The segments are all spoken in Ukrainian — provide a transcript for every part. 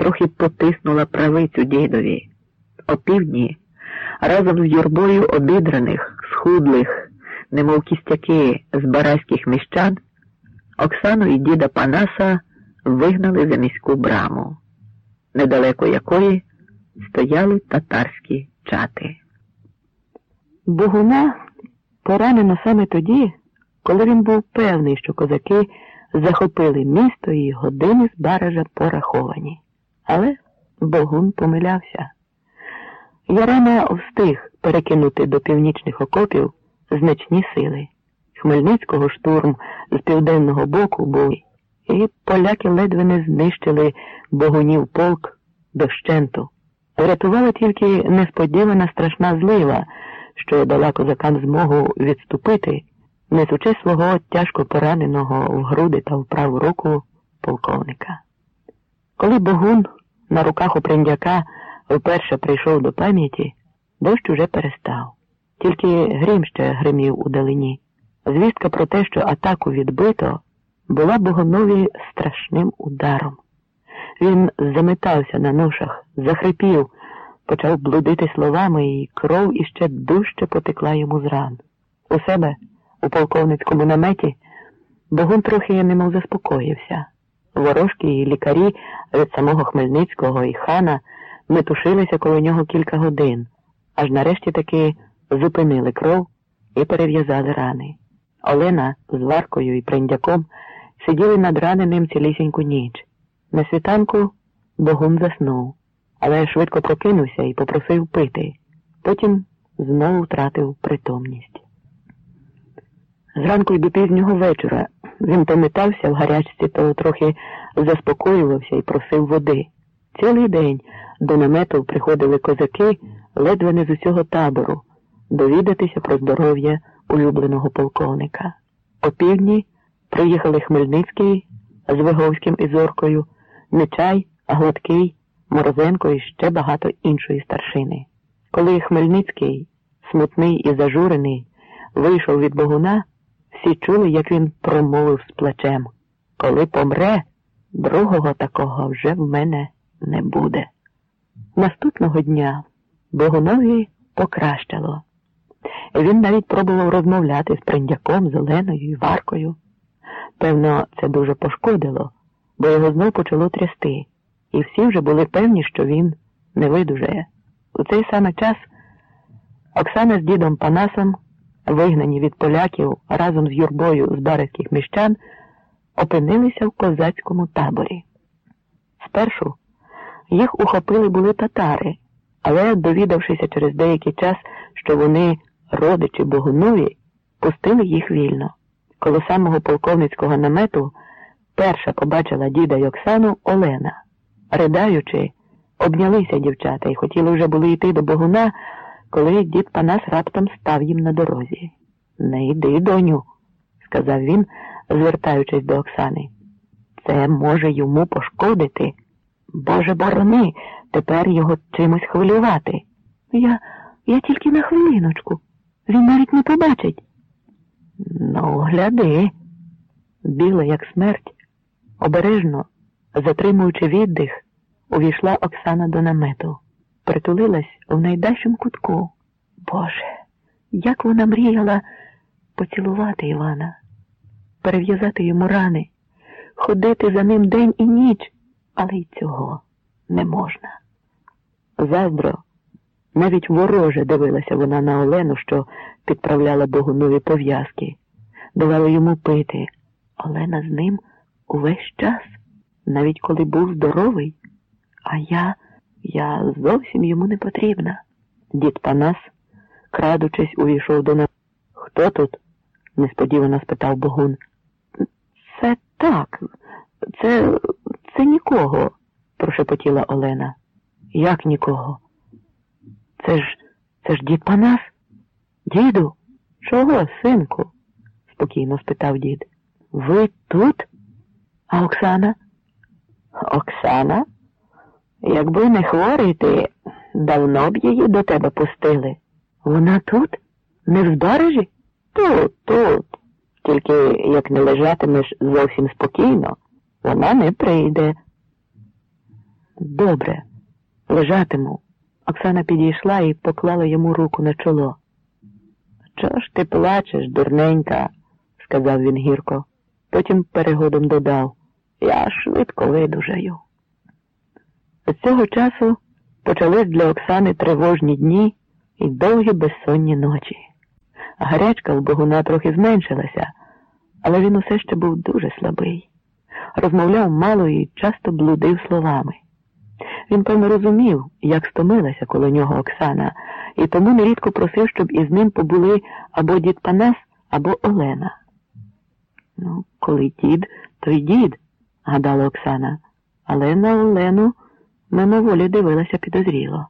трохи потиснула правицю дідові. О півдні разом з юрбою обідраних, схудлих, немов кістяки з бараських міщан, Оксану і діда Панаса вигнали за міську браму, недалеко якої стояли татарські чати. Богуна поранено саме тоді, коли він був певний, що козаки захопили місто і години з баража пораховані. Але Богун помилявся. Ярема встиг перекинути до північних окопів значні сили. Хмельницького штурм з південного боку був, і поляки ледве не знищили богунів полк дощенту. Врятувала тільки несподівана страшна злива, що дала козакам змогу відступити, несучи свого тяжко пораненого в груди та в праву руку полковника. Коли Богун на руках у приндяка вперше прийшов до пам'яті, дощ уже перестав. Тільки грім ще гримів у далині. Звістка про те, що атаку відбито, була Богонові страшним ударом. Він заметався на ношах, захрипів, почав блудити словами, і кров іще дужче потекла йому з ран. У себе, у полковницькому наметі, Богун трохи немов заспокоївся. Ворожки і лікарі від самого Хмельницького і хана метушилися коло нього кілька годин, аж нарешті таки зупинили кров і перев'язали рани. Олена з Варкою і приндяком сиділи над раненим цілісіньку ніч. На світанку Богун заснув, але швидко прокинувся і попросив пити. Потім знову втратив притомність. Зранку й до пізнього вечора він то метався в гарячці, то трохи заспокоювався і просив води. Цілий день до намету приходили козаки ледве не з усього табору довідатися про здоров'я улюбленого полковника. О півдні приїхали Хмельницький з Виговським і Зоркою, Нечай, Гладкий, Морозенко і ще багато іншої старшини. Коли Хмельницький, смутний і зажурений, вийшов від Богуна, всі чули, як він промовив з плачем. Коли помре, другого такого вже в мене не буде. Наступного дня Богунові покращало. Він навіть пробував розмовляти з приндяком, Зеленою і Варкою. Певно, це дуже пошкодило, бо його знов почало трясти, і всі вже були певні, що він не видужає. У цей самий час Оксана з дідом Панасом, вигнані від поляків разом з юрбою з барських міщан, опинилися в козацькому таборі. Спершу їх ухопили були татари, але, довідавшися через деякий час, що вони родичі Богунові, пустили їх вільно. Коло самого полковницького намету перша побачила діда й Оксану Олена. Ридаючи, обнялися дівчата і хотіли вже були йти до Богуна, коли дід Панас раптом став їм на дорозі. Не йди, доню, сказав він, звертаючись до Оксани. Це може йому пошкодити. Боже борони, тепер його чимось хвилювати. Я я тільки на хвилиночку. Він навіть не побачить. Ну, гляди. Біла, як смерть, обережно, затримуючи віддих, увійшла Оксана до намету, притулилась в найдальшому кутку. Боже, як вона мріяла поцілувати Івана, перев'язати йому рани, ходити за ним день і ніч, але й цього не можна. Заздро. Навіть вороже дивилася вона на Олену, що підправляла Богунові пов'язки, давала йому пити. Олена з ним увесь час, навіть коли був здоровий, а я, я зовсім йому не потрібна. Дід Панас, крадучись, увійшов до нас. Хто тут? несподівано спитав Богун. Це так, це це нікого, прошепотіла Олена. Як нікого? Це ж це ж дід Панас? Діду, чого, синку? спокійно спитав дід. Ви тут? А Оксана? Оксана? Якби не хворий ти, давно б її до тебе пустили. Вона тут? Не в збережі? Тут, тут. Тільки як не лежатимеш зовсім спокійно, вона не прийде. добре, лежатиму. Оксана підійшла і поклала йому руку на чоло. Чого ж ти плачеш, дурненька? сказав він гірко. Потім перегодом додав Я швидко видужаю. З цього часу почались для Оксани тривожні дні і довгі безсонні ночі. Гарячка у Богуна трохи зменшилася, але він усе ще був дуже слабий. Розмовляв мало і часто блудив словами. Він, певно, розумів, як стомилася коло нього Оксана, і тому нерідко просив, щоб із ним побули або дід Панас, або Олена. Ну, коли дід, то й дід, гадала Оксана, але на Олену мимоволі дивилася підозріло.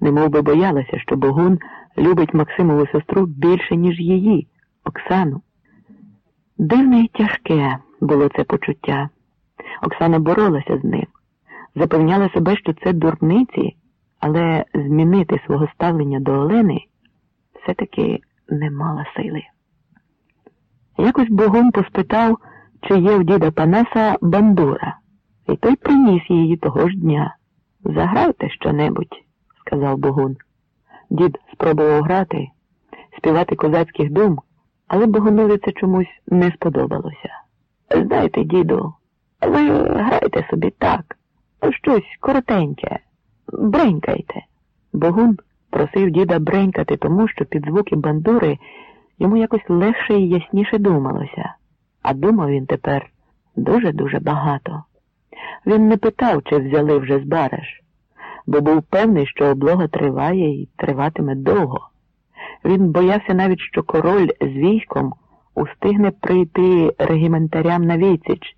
Немов би боялася, що Богун любить Максимову сестру більше, ніж її, Оксану. Дивне і тяжке було це почуття. Оксана боролася з ним, запевняла себе, що це дурниці, але змінити свого ставлення до Олени все-таки не мала сили. Якось Богун поспитав, чи є в діда Панаса бандура, і той приніс її того ж дня. Заграйте що-небудь, сказав Богун. Дід спробував грати, співати козацьких дум, але Богунові це чомусь не сподобалося. Знаєте, діду, ви грайте собі так, щось коротеньке, бренькайте. Богун просив діда бренькати тому, що під звуки бандури йому якось легше і ясніше думалося, а думав він тепер дуже-дуже багато. Він не питав, чи взяли вже з бараш, бо був певний, що облога триває і триватиме довго. Він боявся навіть, що король з військом устигне прийти регіментарям на відсіч,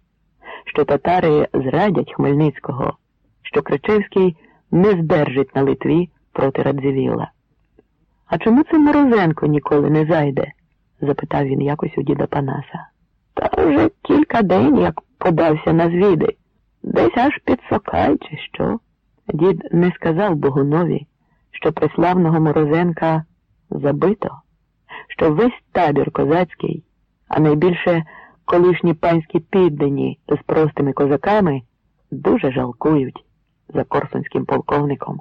що татари зрадять Хмельницького, що Кричевський не здержить на Литві проти Радзивіла. А чому це Морозенко ніколи не зайде? запитав він якось у діда Панаса. Та вже кілька день як подався на звіди, десь аж під Сокай, чи що. Дід не сказав Богунові, що преславного Морозенка забито, що весь табір козацький, а найбільше колишні панські піддані з простими козаками дуже жалкують за корсунським полковником,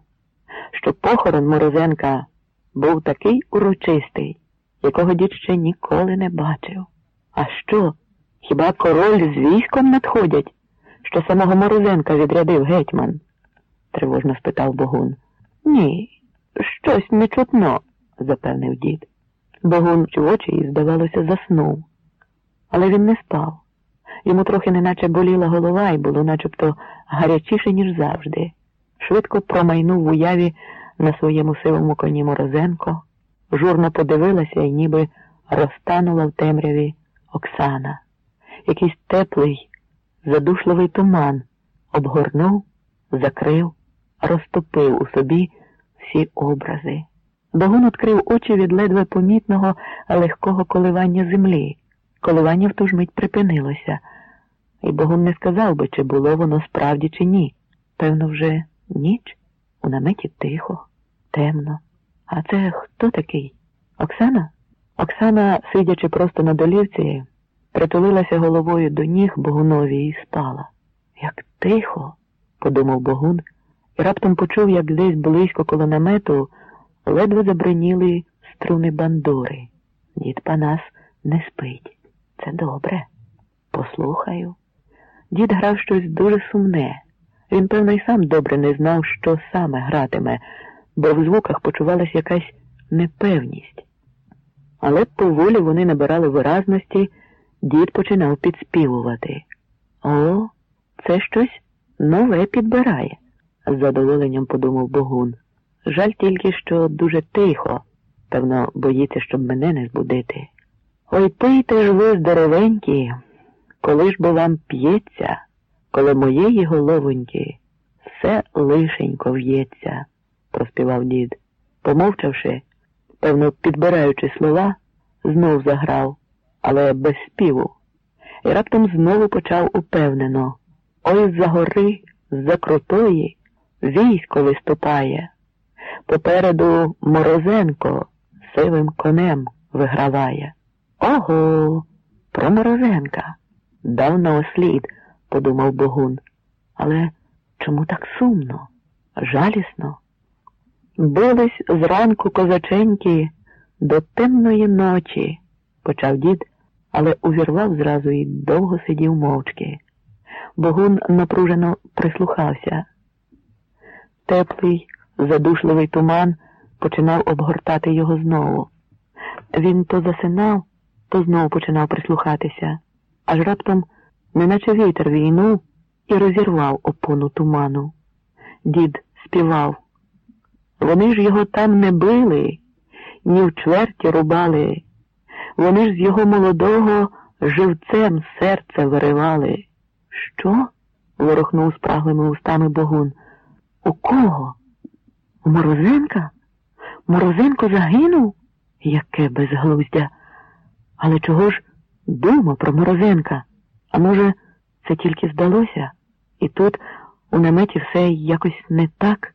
що похорон Морозенка був такий урочистий, якого дід ще ніколи не бачив. А що? Хіба король з військом надходять, що самого Морозенка відрядив гетьман? тривожно спитав Богун. Ні, щось не чутно, запевнив дід. Богун в очі і, здавалося, заснув. Але він не спав. Йому трохи неначе боліла голова і було начебто гарячіше, ніж завжди. Швидко промайнув в уяві на своєму сивому коні Морозенко, журно подивилася і ніби розтанула в темряві Оксана. Якийсь теплий, задушливий туман обгорнув, закрив, розтопив у собі всі образи. Богун відкрив очі від ледве помітного, легкого коливання землі. Коливання в ту ж мить припинилося, і Богун не сказав би, чи було воно справді, чи ні. Певно, вже ніч, у наметі тихо, темно. А це хто такий? Оксана? Оксана, сидячи просто на долівці, притулилася головою до ніг Богунові і спала. Як тихо, подумав Богун, і раптом почув, як десь близько коло намету ледве забриніли струни бандури. Дід Панас не спить. Це добре. Послухаю. Дід грав щось дуже сумне. Він, певно, й сам добре не знав, що саме гратиме, бо в звуках почувалася якась непевність. Але поволі вони набирали виразності, дід починав підспівувати. О, це щось нове підбирає, з задоволенням подумав Богун. Жаль тільки, що дуже тихо, певно, боїться, щоб мене не збудити. Ой пийте ж ви здоровенькі, коли ж бо вам п'ється, коли моєї головоньки все лишенько в'ється, проспівав дід. Помовчавши, певно, підбираючи слова, знов заграв, але без співу, і раптом знову почав упевнено. Ой з за гори, з за крутої, військо виступає. Попереду Морозенко сивим конем виграває. Ого, про Морозенка. Давно слід, подумав Богун. Але Чому так сумно, жалісно? Бились зранку козаченьки до темної ночі, почав дід, але увірвав зразу і довго сидів мовчки. Богун напружено прислухався. Теплий, задушливий туман починав обгортати його знову. Він то засинав, то знову починав прислухатися, аж раптом, неначе вітер війнув і розірвав опону туману. Дід співав. Вони ж його там не били, ні в чверті рубали. Вони ж з його молодого живцем серце виривали. Що? ворухнув спраглими устами Богун. У кого? У Морозенка? Морозенко загинув? Яке безглуздя. Але чого ж думав про Морозенка? А може, це тільки здалося? І тут у наметі все якось не так?